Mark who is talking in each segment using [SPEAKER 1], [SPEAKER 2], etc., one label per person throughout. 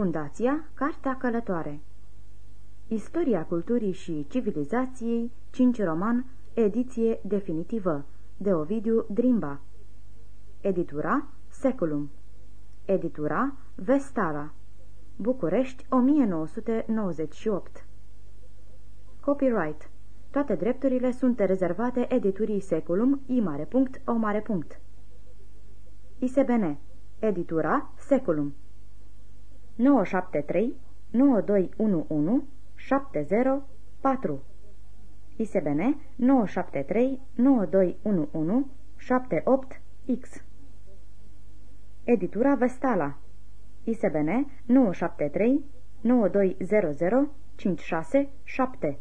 [SPEAKER 1] Fundația Cartea Călătoare. Istoria culturii și civilizației, 5 roman, ediție definitivă, de Ovidiu Drimba. Editura Seculum. Editura Vestala. București 1998 Copyright. Toate drepturile sunt rezervate editurii Seculum I mare punct, O mare punct. ISBN Editura Seculum 973 9211 704 ISBN 973 9211 78X Editura Vestala. ISBN 973 9200 567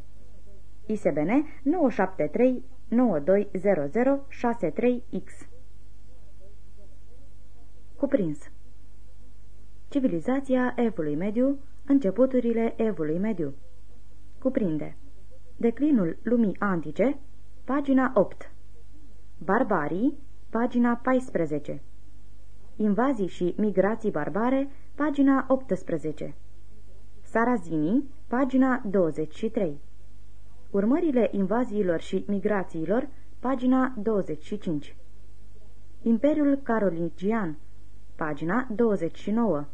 [SPEAKER 1] ISBN 973 9200 63X Cuprins Civilizația Evului Mediu, începuturile Evului Mediu. Cuprinde. Declinul lumii antice, pagina 8 Barbarii, pagina 14 Invazii și migrații barbare, pagina 18 Sarazinii, pagina 23 Urmările invaziilor și migrațiilor, pagina 25 Imperiul Carolingian, pagina 29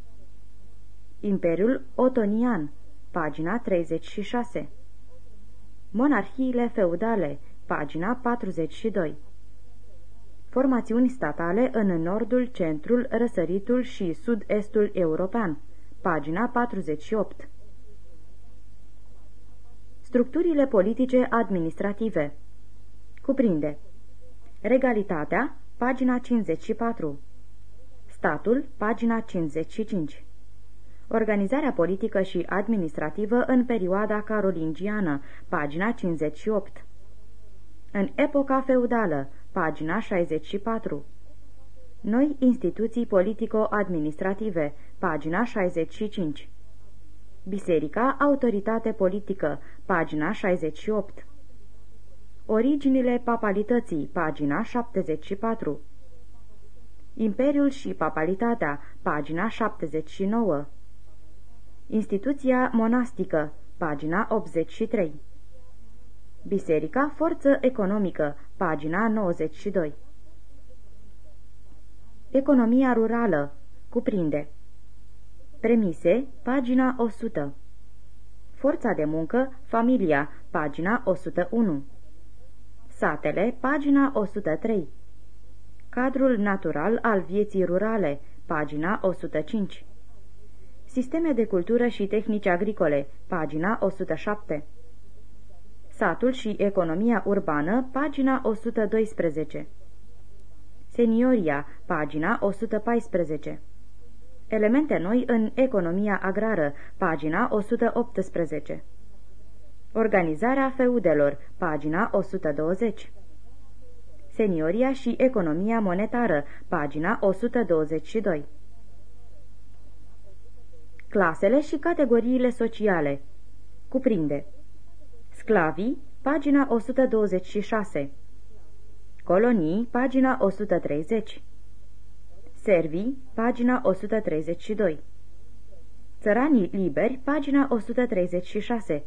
[SPEAKER 1] Imperiul Otonian, pagina 36 Monarhiile feudale, pagina 42 Formațiuni statale în nordul, centrul, răsăritul și sud-estul european, pagina 48 Structurile politice administrative. Cuprinde. Regalitatea, pagina 54 Statul, pagina 55 Organizarea politică și administrativă în perioada carolingiană, pagina 58 În epoca feudală, pagina 64 Noi instituții politico-administrative, pagina 65 Biserica, autoritate politică, pagina 68 Originile papalității, pagina 74 Imperiul și papalitatea, pagina 79 Instituția monastică, pagina 83 Biserica, forță economică, pagina 92 Economia rurală, cuprinde. Premise, pagina 100 Forța de muncă, familia, pagina 101 Satele, pagina 103 Cadrul natural al vieții rurale, pagina 105 Sisteme de cultură și tehnici agricole, pagina 107 Satul și economia urbană, pagina 112 Senioria, pagina 114 Elemente noi în economia agrară, pagina 118 Organizarea feudelor, pagina 120 Senioria și economia monetară, pagina 122 Clasele și categoriile sociale. Cuprinde. Sclavii, pagina 126 Colonii, pagina 130 Servii, pagina 132 Țăranii liberi, pagina 136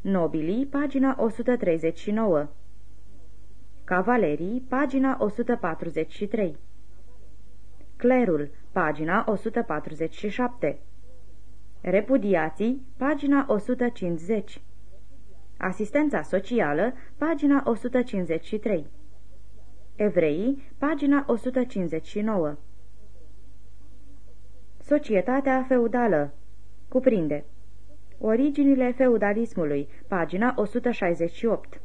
[SPEAKER 1] Nobilii, pagina 139 Cavalerii, pagina 143 Clerul, pagina 147 Repudiații, pagina 150 Asistența socială, pagina 153 Evreii, pagina 159 Societatea feudală. Cuprinde. Originile feudalismului, pagina 168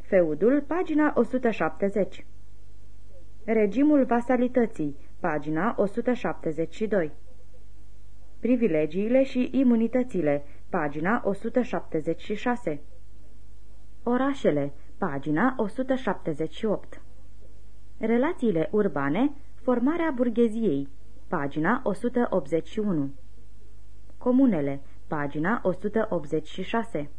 [SPEAKER 1] Feudul, pagina 170 Regimul vasalității, pagina 172 Privilegiile și imunitățile, pagina 176 Orașele, pagina 178 Relațiile urbane, formarea burgheziei, pagina 181 Comunele, pagina 186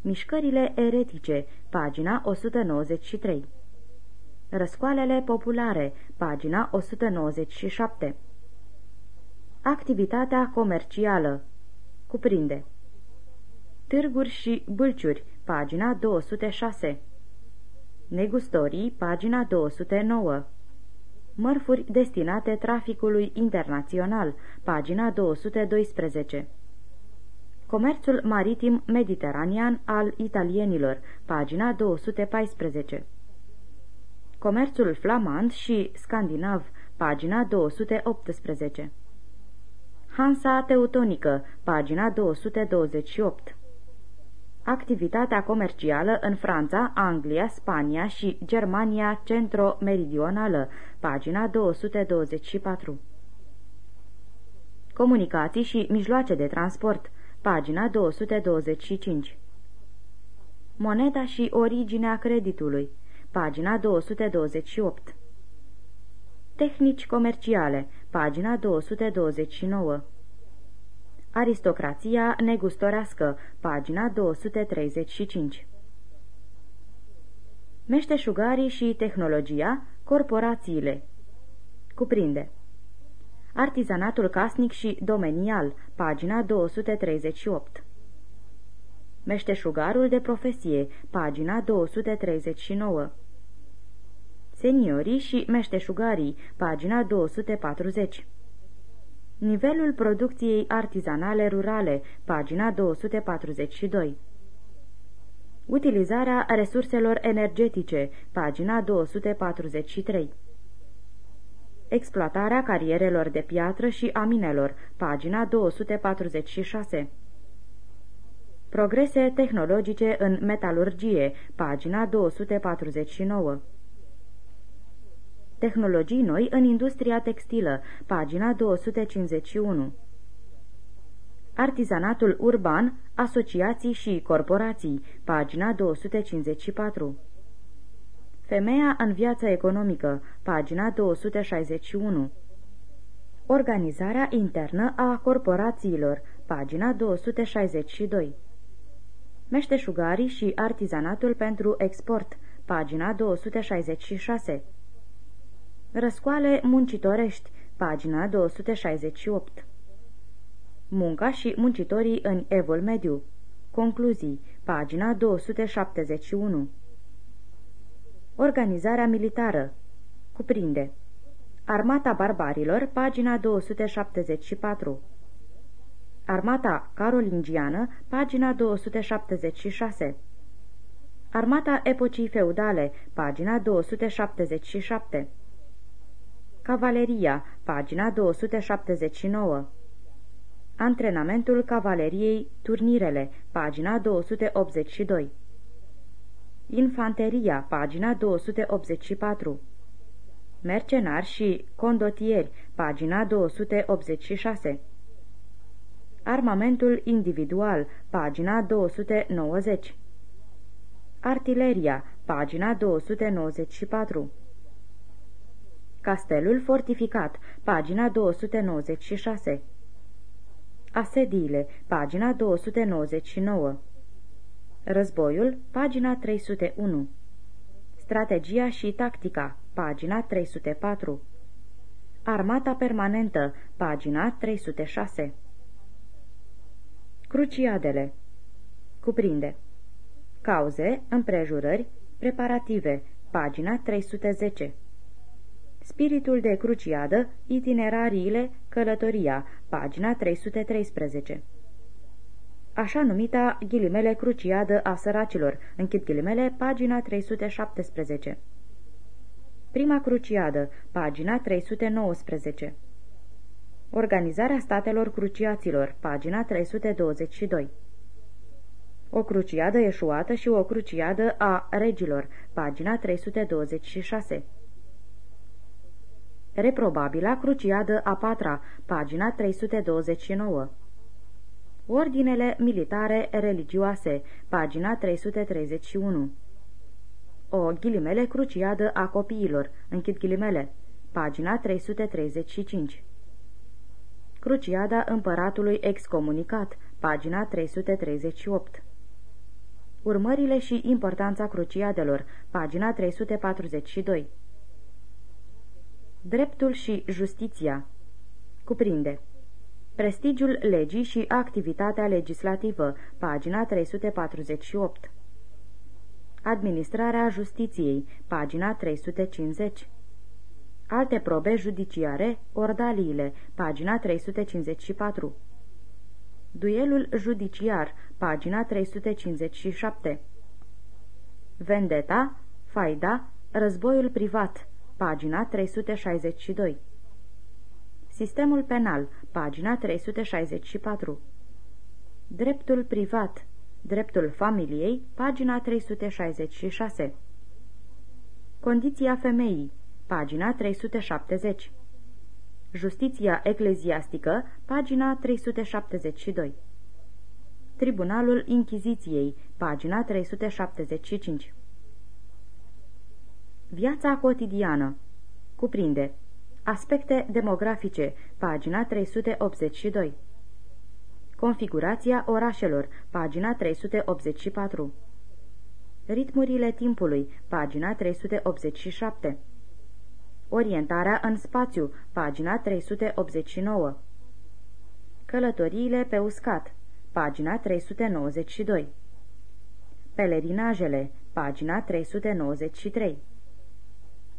[SPEAKER 1] Mișcările eretice, pagina 193 Răscoalele populare, pagina 197 Activitatea comercială. Cuprinde. Târguri și bâlciuri, pagina 206 Negustorii, pagina 209 Mărfuri destinate traficului internațional, pagina 212 Comerțul maritim mediteranean al italienilor, pagina 214 Comerțul flamand și scandinav, pagina 218 Hansa Teutonică, pagina 228 Activitatea comercială în Franța, Anglia, Spania și Germania centro-meridională, pagina 224 Comunicații și mijloace de transport, pagina 225 Moneda și originea creditului, pagina 228 Tehnici comerciale, pagina 229 Aristocrația negustorească, pagina 235 Meșteșugarii și tehnologia, corporațiile. Cuprinde. Artizanatul casnic și domenial, pagina 238 Meșteșugarul de profesie, pagina 239 Seniorii și meșteșugarii, pagina 240 Nivelul producției artizanale rurale, pagina 242 Utilizarea resurselor energetice, pagina 243 Exploatarea carierelor de piatră și a minelor, pagina 246 Progrese tehnologice în metalurgie, pagina 249 Tehnologii noi în industria textilă, pagina 251. Artizanatul urban, asociații și corporații, pagina 254. Femeia în viața economică, pagina 261. Organizarea internă a corporațiilor, pagina 262. Meșteșugarii și artizanatul pentru export, pagina 266. Răscoale muncitorești, pagina 268 Munca și muncitorii în Evul Mediu. Concluzii, pagina 271 Organizarea militară. Cuprinde. Armata barbarilor, pagina 274 Armata carolingiană, pagina 276 Armata epocii feudale, pagina 277 Cavaleria, pagina 279 Antrenamentul cavaleriei Turnirele, pagina 282 Infanteria, pagina 284 Mercenari și condotieri, pagina 286 Armamentul individual, pagina 290 Artileria, pagina 294 Castelul fortificat, pagina 296 Asediile, pagina 299 Războiul, pagina 301 Strategia și tactica, pagina 304 Armata permanentă, pagina 306 Cruciadele. Cuprinde. Cauze, împrejurări, preparative, pagina 310 Spiritul de cruciadă, itinerariile, călătoria, pagina 313 Așa numita ghilimele cruciadă a săracilor, închid ghilimele, pagina 317 Prima cruciadă, pagina 319 Organizarea statelor cruciaților, pagina 322 O cruciadă eșuată și o cruciadă a regilor, pagina 326 Reprobabila cruciadă a patra, pagina 329 Ordinele militare religioase, pagina 331 O ghilimele cruciadă a copiilor, închid ghilimele, pagina 335 Cruciada împăratului excomunicat, pagina 338 Urmările și importanța cruciadelor, pagina 342 Dreptul și justiția Cuprinde Prestigiul legii și activitatea legislativă, pagina 348. Administrarea justiției, pagina 350. Alte probe judiciare, ordaliile, pagina 354. Duelul judiciar, pagina 357. Vendeta, faida, războiul privat, pagina 362. Sistemul penal, pagina 364. Dreptul privat, dreptul familiei, pagina 366. Condiția femeii, pagina 370. Justiția ecleziastică, pagina 372. Tribunalul Inchiziției, pagina 375. Viața cotidiană. Cuprinde Aspecte demografice, pagina 382. Configurația orașelor, pagina 384. Ritmurile timpului, pagina 387. Orientarea în spațiu, pagina 389. Călătoriile pe uscat, pagina 392. Pelerinajele, pagina 393.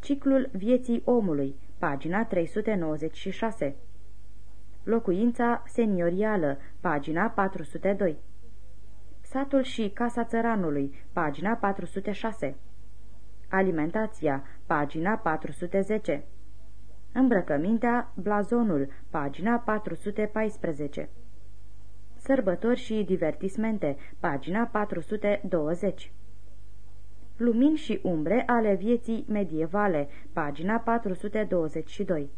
[SPEAKER 1] Ciclul vieții omului, pagina 396. Locuința seniorială, pagina 402. Satul și casa țăranului, pagina 406. Alimentația, pagina 410. Îmbrăcămintea, blazonul, pagina 414. Sărbători și divertismente, pagina 420. Lumini și umbre ale vieții medievale, pagina 422.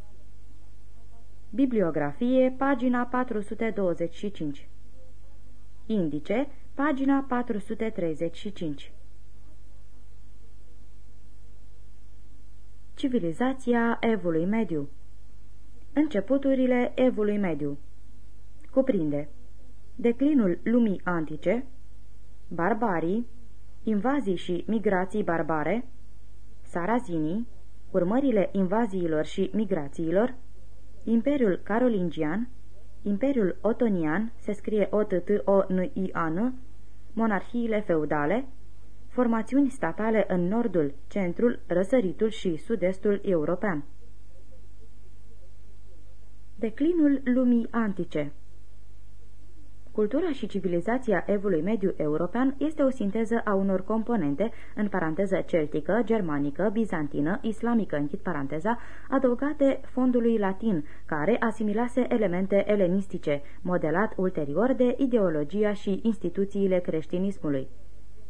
[SPEAKER 1] Bibliografie, pagina 425. Indice, pagina 435. Civilizația Evului Mediu Începuturile Evului Mediu Cuprinde Declinul lumii antice Barbarii invazii și migrații barbare, sarazinii, urmările invaziilor și migrațiilor, Imperiul Carolingian, Imperiul Otonian, se scrie o t t o n i a n monarhiile feudale, formațiuni statale în nordul, centrul, răsăritul și sud-estul european. Declinul lumii antice Cultura și civilizația evului mediu european este o sinteză a unor componente, în paranteză celtică, germanică, bizantină, islamică, închid paranteza, adăugate fondului latin, care asimilase elemente elenistice, modelat ulterior de ideologia și instituțiile creștinismului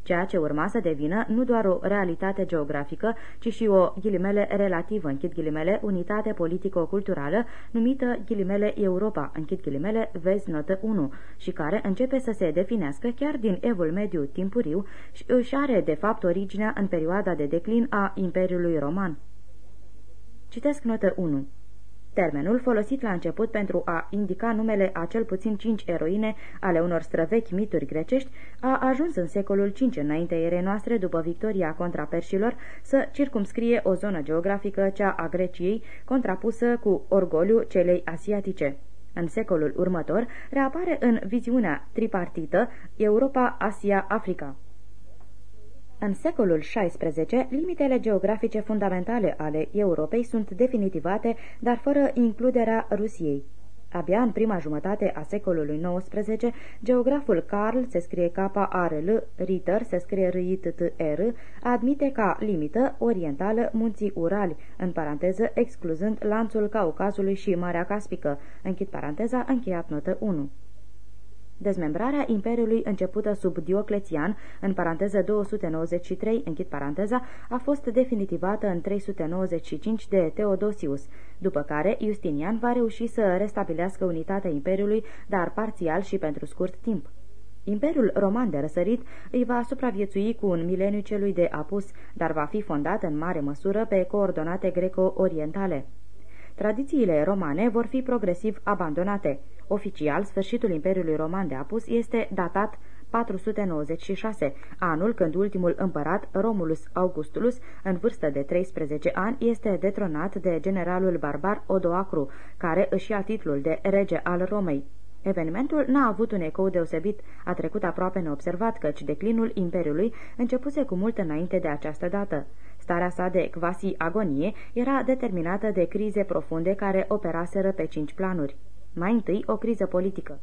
[SPEAKER 1] ceea ce urma să devină nu doar o realitate geografică, ci și o ghilimele relativă, închid ghilimele, unitate politico-culturală, numită ghilimele Europa, închid ghilimele, vezi notă 1, și care începe să se definească chiar din evul mediu timpuriu și își are de fapt originea în perioada de declin a Imperiului Roman. Citesc notă 1. Termenul, folosit la început pentru a indica numele a cel puțin cinci eroine ale unor străvechi mituri grecești, a ajuns în secolul V înainte erei noastre, după victoria contra perșilor, să circumscrie o zonă geografică, cea a Greciei, contrapusă cu orgoliu celei asiatice. În secolul următor, reapare în viziunea tripartită Europa-Asia-Africa. În secolul XVI, limitele geografice fundamentale ale Europei sunt definitivate, dar fără includerea Rusiei. Abia în prima jumătate a secolului XIX, geograful Carl, se scrie K-A-R-L, Ritter, se scrie r i t t r admite ca limită orientală munții Urali, în paranteză excluzând lanțul Caucazului și Marea Caspică, închid paranteza, încheiat notă 1. Dezmembrarea Imperiului începută sub Dioclețian, în paranteză 293, închid paranteza, a fost definitivată în 395 de Teodosius, după care Justinian va reuși să restabilească unitatea Imperiului, dar parțial și pentru scurt timp. Imperiul roman de răsărit îi va supraviețui cu un mileniu celui de apus, dar va fi fondat în mare măsură pe coordonate greco-orientale. Tradițiile romane vor fi progresiv abandonate. Oficial, sfârșitul Imperiului Roman de Apus este datat 496, anul când ultimul împărat, Romulus Augustulus, în vârstă de 13 ani, este detronat de generalul barbar Odoacru, care își ia titlul de rege al Romei. Evenimentul n-a avut un ecou deosebit, a trecut aproape neobservat căci declinul Imperiului începuse cu mult înainte de această dată. Starea sa de quasi-agonie era determinată de crize profunde care operaseră pe cinci planuri. Mai întâi, o criză politică.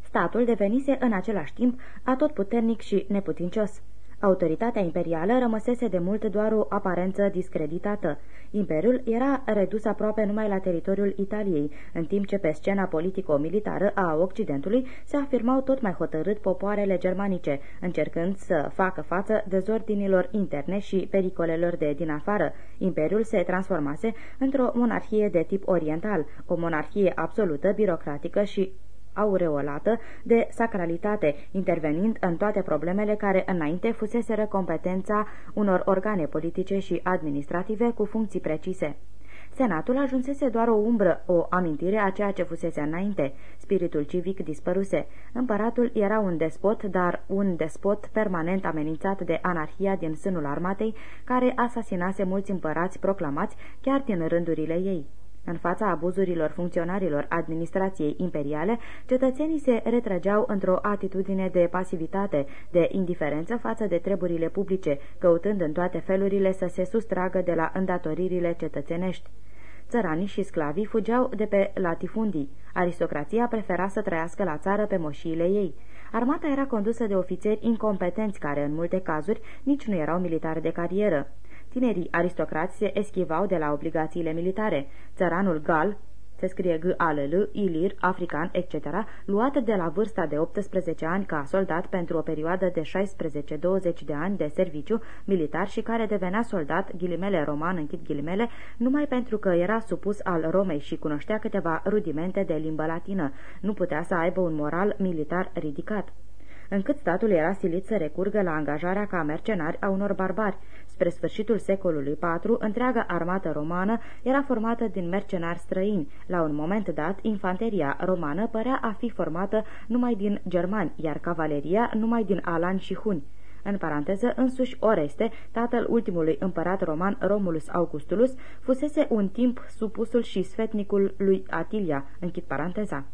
[SPEAKER 1] Statul devenise în același timp atotputernic și neputincios. Autoritatea imperială rămăsese de mult doar o aparență discreditată. Imperiul era redus aproape numai la teritoriul Italiei, în timp ce pe scena politico-militară a Occidentului se afirmau tot mai hotărât popoarele germanice, încercând să facă față dezordinilor interne și pericolelor de din afară. Imperiul se transformase într-o monarhie de tip oriental, o monarhie absolută, birocratică și aureolată de sacralitate, intervenind în toate problemele care înainte fuseseră competența unor organe politice și administrative cu funcții precise. Senatul ajunsese doar o umbră, o amintire a ceea ce fusese înainte. Spiritul civic dispăruse. Împăratul era un despot, dar un despot permanent amenințat de anarhia din sânul armatei, care asasinase mulți împărați proclamați chiar din rândurile ei. În fața abuzurilor funcționarilor administrației imperiale, cetățenii se retrăgeau într-o atitudine de pasivitate, de indiferență față de treburile publice, căutând în toate felurile să se sustragă de la îndatoririle cetățenești. Țăranii și sclavii fugeau de pe latifundii. Aristocrația prefera să trăiască la țară pe moșiile ei. Armata era condusă de ofițeri incompetenți care, în multe cazuri, nici nu erau militari de carieră. Tinerii aristocrați se eschivau de la obligațiile militare. Țăranul gal, se scrie g a l l ilir, african, etc., luat de la vârsta de 18 ani ca soldat pentru o perioadă de 16-20 de ani de serviciu militar și care devenea soldat, ghilimele roman, închid ghilimele, numai pentru că era supus al Romei și cunoștea câteva rudimente de limbă latină. Nu putea să aibă un moral militar ridicat încât statul era silit să recurgă la angajarea ca mercenari a unor barbari. Spre sfârșitul secolului IV, întreaga armată romană era formată din mercenari străini. La un moment dat, infanteria romană părea a fi formată numai din germani, iar cavaleria numai din alani și huni. În paranteză, însuși Oreste, tatăl ultimului împărat roman Romulus Augustulus, fusese un timp supusul și sfetnicul lui Atilia, închid paranteza.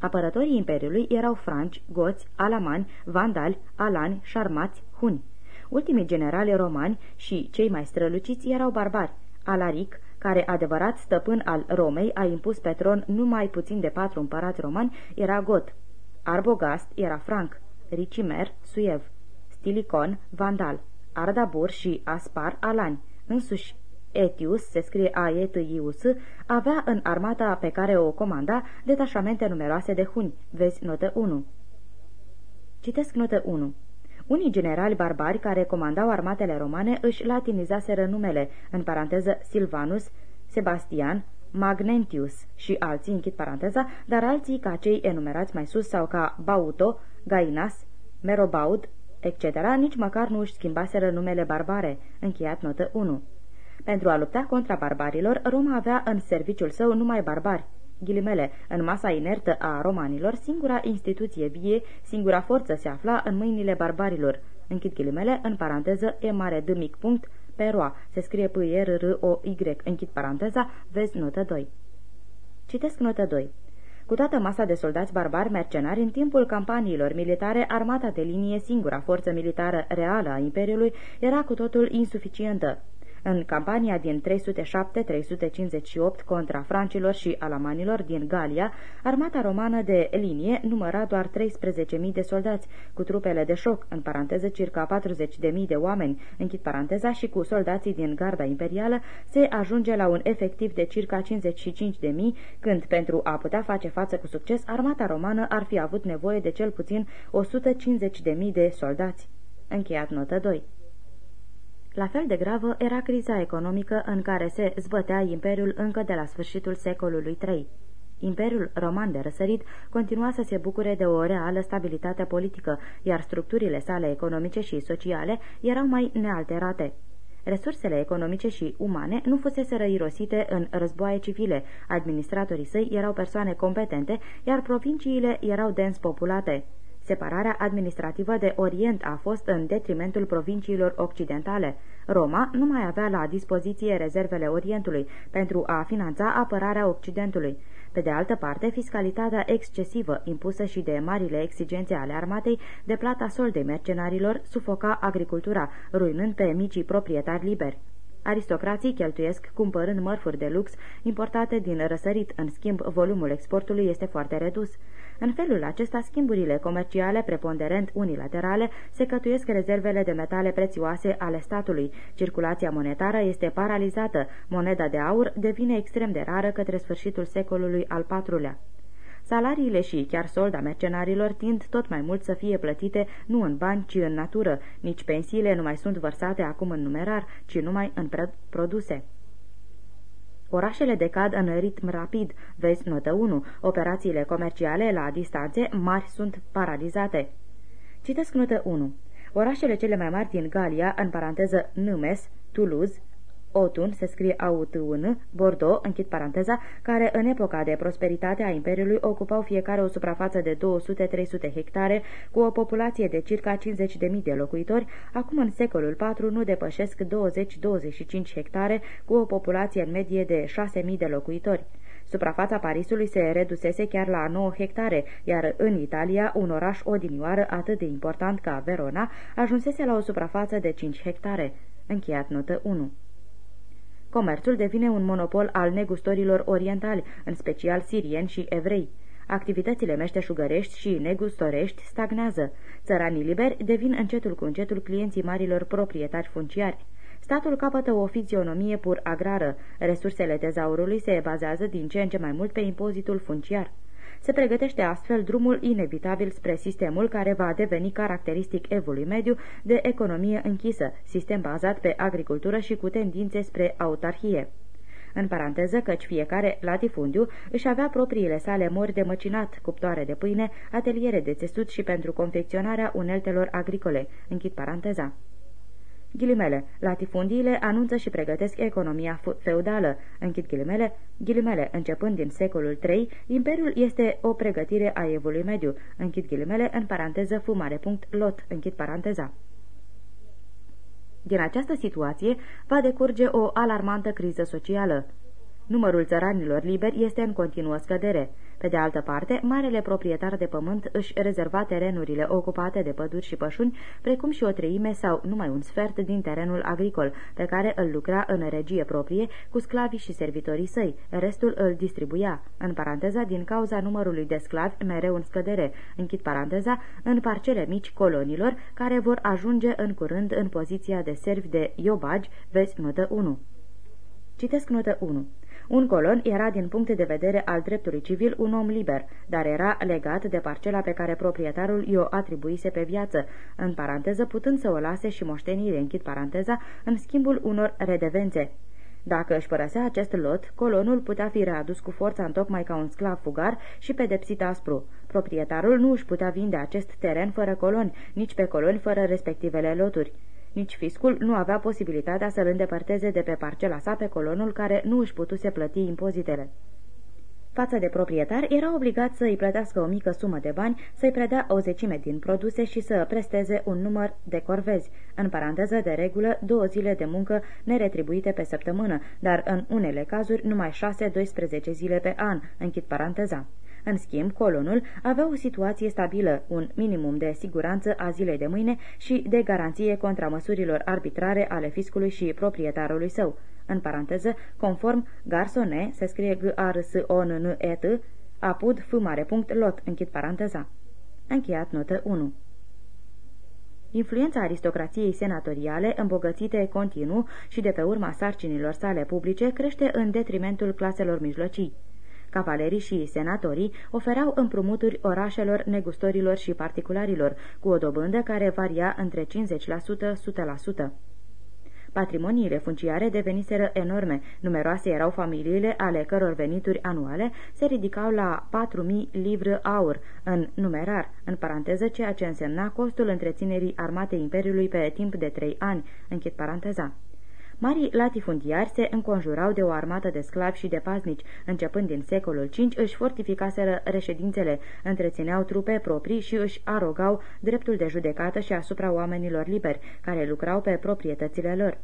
[SPEAKER 1] Apărătorii Imperiului erau franci, goți, alamani, vandali, alani, șarmați, huni. Ultimii generali romani și cei mai străluciți erau barbari. Alaric, care adevărat stăpân al Romei, a impus pe tron numai puțin de patru împărați romani, era got. Arbogast era franc, Ricimer, suiev, Stilicon, vandal, Ardabur și Aspar, alani. Însuși Etius, se scrie Aetius, avea în armata pe care o comanda detașamente numeroase de huni. Vezi notă 1. Citesc notă 1. Unii generali barbari care comandau armatele romane își latinizaseră numele, în paranteză Silvanus, Sebastian, Magnentius și alții, închid paranteza, dar alții ca cei enumerați mai sus sau ca Bauto, Gainas, Merobaud, etc., nici măcar nu își schimbaseră numele barbare, încheiat notă 1. Pentru a lupta contra barbarilor, Roma avea în serviciul său numai barbari. Ghilimele, în masa inertă a romanilor, singura instituție vie, singura forță se afla în mâinile barbarilor. Închid ghilimele, în paranteză, e mare d mic punct, peroa, se scrie p r r o y închid paranteza, vezi notă 2. Citesc notă 2. Cu toată masa de soldați barbari mercenari, în timpul campaniilor militare, armata de linie, singura forță militară reală a Imperiului, era cu totul insuficientă. În campania din 307-358 contra francilor și alamanilor din Galia, armata romană de linie număra doar 13.000 de soldați, cu trupele de șoc, în paranteză circa 40.000 de oameni, închid paranteza, și cu soldații din garda imperială, se ajunge la un efectiv de circa 55.000, când, pentru a putea face față cu succes, armata romană ar fi avut nevoie de cel puțin 150.000 de soldați. Încheiat notă 2 la fel de gravă era criza economică în care se zbătea Imperiul încă de la sfârșitul secolului III. Imperiul roman de răsărit continua să se bucure de o reală stabilitate politică, iar structurile sale economice și sociale erau mai nealterate. Resursele economice și umane nu fusese irosite în războaie civile, administratorii săi erau persoane competente, iar provinciile erau dens populate. Separarea administrativă de Orient a fost în detrimentul provinciilor occidentale. Roma nu mai avea la dispoziție rezervele Orientului pentru a finanța apărarea Occidentului. Pe de altă parte, fiscalitatea excesivă impusă și de marile exigențe ale armatei de plata soldei mercenarilor sufoca agricultura, ruinând pe micii proprietari liberi. Aristocrații cheltuiesc cumpărând mărfuri de lux importate din răsărit, în schimb volumul exportului este foarte redus. În felul acesta, schimburile comerciale preponderent unilaterale se cătuiesc rezervele de metale prețioase ale statului. Circulația monetară este paralizată, moneda de aur devine extrem de rară către sfârșitul secolului al IV-lea. Salariile și chiar solda mercenarilor tind tot mai mult să fie plătite nu în bani, ci în natură. Nici pensiile nu mai sunt vărsate acum în numerar, ci numai în produse. Orașele decad în ritm rapid, vezi notă 1, operațiile comerciale la distanțe mari sunt paralizate. Citesc notă 1. Orașele cele mai mari din Galia, în paranteză Numes, Toulouse, Otun, se scrie Autun, Bordeaux, închid paranteza, care în epoca de prosperitate a Imperiului ocupau fiecare o suprafață de 200-300 hectare, cu o populație de circa 50.000 de locuitori, acum în secolul IV nu depășesc 20-25 hectare, cu o populație în medie de 6.000 de locuitori. Suprafața Parisului se redusese chiar la 9 hectare, iar în Italia, un oraș odinioară atât de important ca Verona ajunsese la o suprafață de 5 hectare. Încheiat notă 1. Comerțul devine un monopol al negustorilor orientali, în special sirieni și evrei. Activitățile meșteșugărești și negustorești stagnează. Țăranii liberi devin încetul cu încetul clienții marilor proprietari funciari. Statul capătă o fizionomie pur agrară. Resursele tezaurului se bazează din ce în ce mai mult pe impozitul funciar. Se pregătește astfel drumul inevitabil spre sistemul care va deveni caracteristic evului mediu de economie închisă, sistem bazat pe agricultură și cu tendințe spre autarhie în paranteză căci fiecare latifundiu își avea propriile sale mori de măcinat, cuptoare de pâine, ateliere de țesut și pentru confecționarea uneltelor agricole, închid paranteza. Ghilimele, latifundiile anunță și pregătesc economia feudală. Închid ghilimele, ghilimele, începând din secolul III, imperiul este o pregătire a evului mediu. Închid ghilimele, în paranteză, fumare punct, lot, închid paranteza. Din această situație va decurge o alarmantă criză socială. Numărul țăranilor liberi este în continuă scădere. Pe de altă parte, marele proprietar de pământ își rezerva terenurile ocupate de păduri și pășuni, precum și o treime sau numai un sfert din terenul agricol, pe care îl lucra în regie proprie, cu sclavii și servitorii săi. Restul îl distribuia, în paranteza, din cauza numărului de sclavi mereu în scădere, închid paranteza, în parcele mici colonilor, care vor ajunge în curând în poziția de servi de iobagi, vezi notă 1. Citesc notă 1. Un colon era din punct de vedere al dreptului civil un om liber, dar era legat de parcela pe care proprietarul i-o atribuise pe viață, în paranteză putând să o lase și moștenire, închid paranteza, în schimbul unor redevențe. Dacă își părăsea acest lot, colonul putea fi readus cu forța tocmai ca un sclav fugar și pedepsit aspru. Proprietarul nu își putea vinde acest teren fără coloni, nici pe coloni fără respectivele loturi. Nici fiscul nu avea posibilitatea să-l îndepărteze de pe parcela sa pe colonul care nu își putuse plăti impozitele. Față de proprietar, era obligat să îi plătească o mică sumă de bani, să-i predea o zecime din produse și să presteze un număr de corvezi, în paranteză de regulă două zile de muncă neretribuite pe săptămână, dar în unele cazuri numai 6-12 zile pe an, închid paranteza. În schimb, colonul avea o situație stabilă, un minimum de siguranță a zilei de mâine și de garanție contra măsurilor arbitrare ale fiscului și proprietarului său. În paranteză, conform Garsone, se scrie g a r s o n n e t apud f mare punct lot, închid paranteza. Încheiat notă 1. Influența aristocrației senatoriale, îmbogățite continuu și de pe urma sarcinilor sale publice, crește în detrimentul claselor mijlocii. Cavalerii și senatorii oferau împrumuturi orașelor, negustorilor și particularilor, cu o dobândă care varia între 50% 100%. Patrimoniile funciare deveniseră enorme, numeroase erau familiile ale căror venituri anuale se ridicau la 4.000 livre aur, în numerar, în paranteză ceea ce însemna costul întreținerii armatei Imperiului pe timp de trei ani, închid paranteza. Marii latifundiari se înconjurau de o armată de sclavi și de paznici. Începând din secolul V, își fortificaseră reședințele, întrețineau trupe proprii și își arogau dreptul de judecată și asupra oamenilor liberi, care lucrau pe proprietățile lor.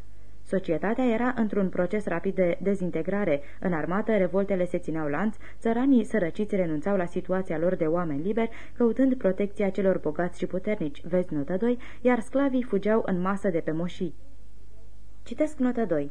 [SPEAKER 1] Societatea era într-un proces rapid de dezintegrare. În armată, revoltele se țineau lanț, țăranii sărăciți renunțau la situația lor de oameni liberi, căutând protecția celor bogați și puternici, vezi notă 2, iar sclavii fugeau în masă de pe moșii. Citesc notă 2.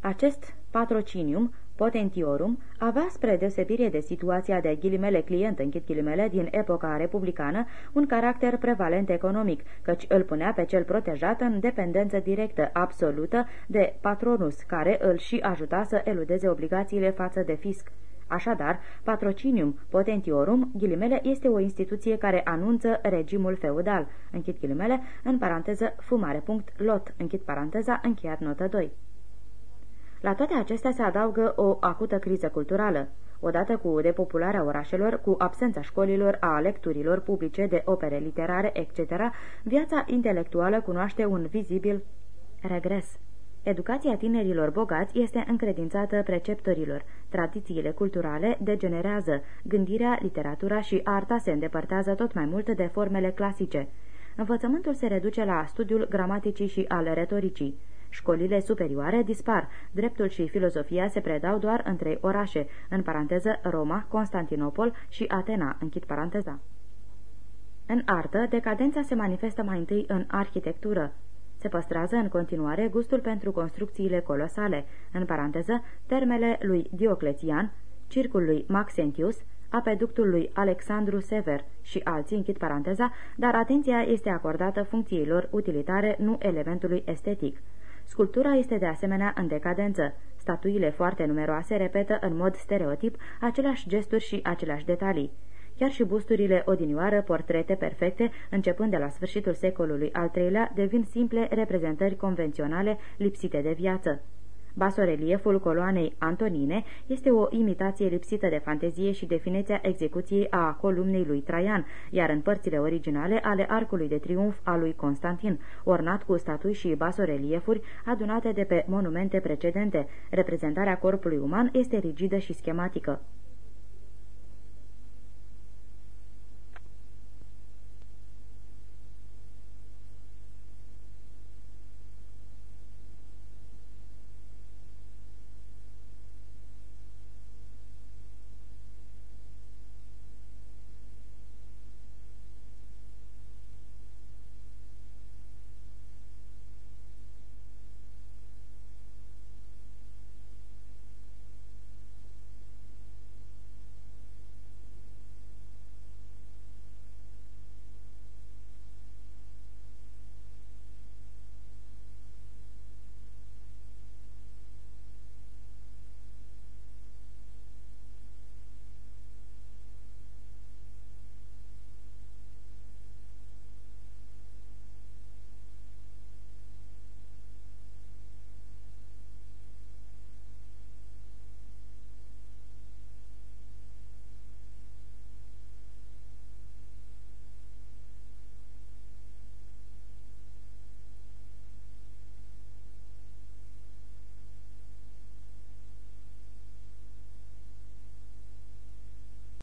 [SPEAKER 1] Acest patrocinium Potentiorum avea, spre deosebire de situația de ghilimele client închid ghilimele din epoca republicană, un caracter prevalent economic, căci îl punea pe cel protejat în dependență directă, absolută, de patronus, care îl și ajuta să eludeze obligațiile față de fisc. Așadar, patrocinium potentiorum, ghilimele, este o instituție care anunță regimul feudal, închid ghilimele, în paranteză fumare punct lot, închid paranteza, încheiat notă 2. La toate acestea se adaugă o acută criză culturală. Odată cu depopularea orașelor, cu absența școlilor, a lecturilor publice de opere literare, etc., viața intelectuală cunoaște un vizibil regres. Educația tinerilor bogați este încredințată preceptorilor, tradițiile culturale degenerează, gândirea, literatura și arta se îndepărtează tot mai mult de formele clasice. Învățământul se reduce la studiul gramaticii și al retoricii. Școlile superioare dispar, dreptul și filozofia se predau doar în trei orașe, în paranteză Roma, Constantinopol și Atena, închid paranteza. În artă, decadența se manifestă mai întâi în arhitectură. Se păstrează în continuare gustul pentru construcțiile colosale, în paranteză, termele lui Diocletian, circul lui Maxentius, apeductul lui Alexandru Sever și alții, închid paranteza, dar atenția este acordată funcțiilor utilitare, nu elementului estetic. Sculptura este de asemenea în decadență. Statuile foarte numeroase repetă în mod stereotip aceleași gesturi și aceleași detalii. Chiar și busturile odinioară, portrete perfecte, începând de la sfârșitul secolului al III-lea, devin simple reprezentări convenționale lipsite de viață. Basorelieful coloanei Antonine este o imitație lipsită de fantezie și definiția execuției a columnei lui Traian, iar în părțile originale ale arcului de triumf al lui Constantin, ornat cu statui și basoreliefuri adunate de pe monumente precedente, reprezentarea corpului uman este rigidă și schematică.